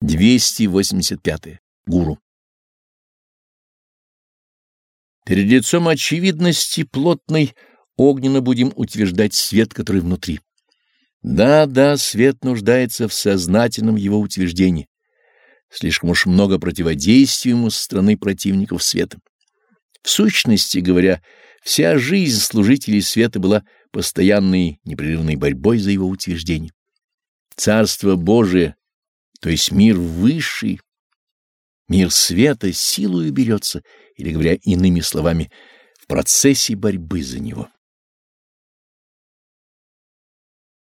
285. Гуру. Перед лицом очевидности плотной огненно будем утверждать свет, который внутри. Да, да, свет нуждается в сознательном его утверждении. Слишком уж много противодействия ему со стороны противников света. В сущности говоря, вся жизнь служителей света была постоянной непрерывной борьбой за его утверждение. Царство Божие то есть мир высший, мир света силою берется, или, говоря иными словами, в процессе борьбы за него.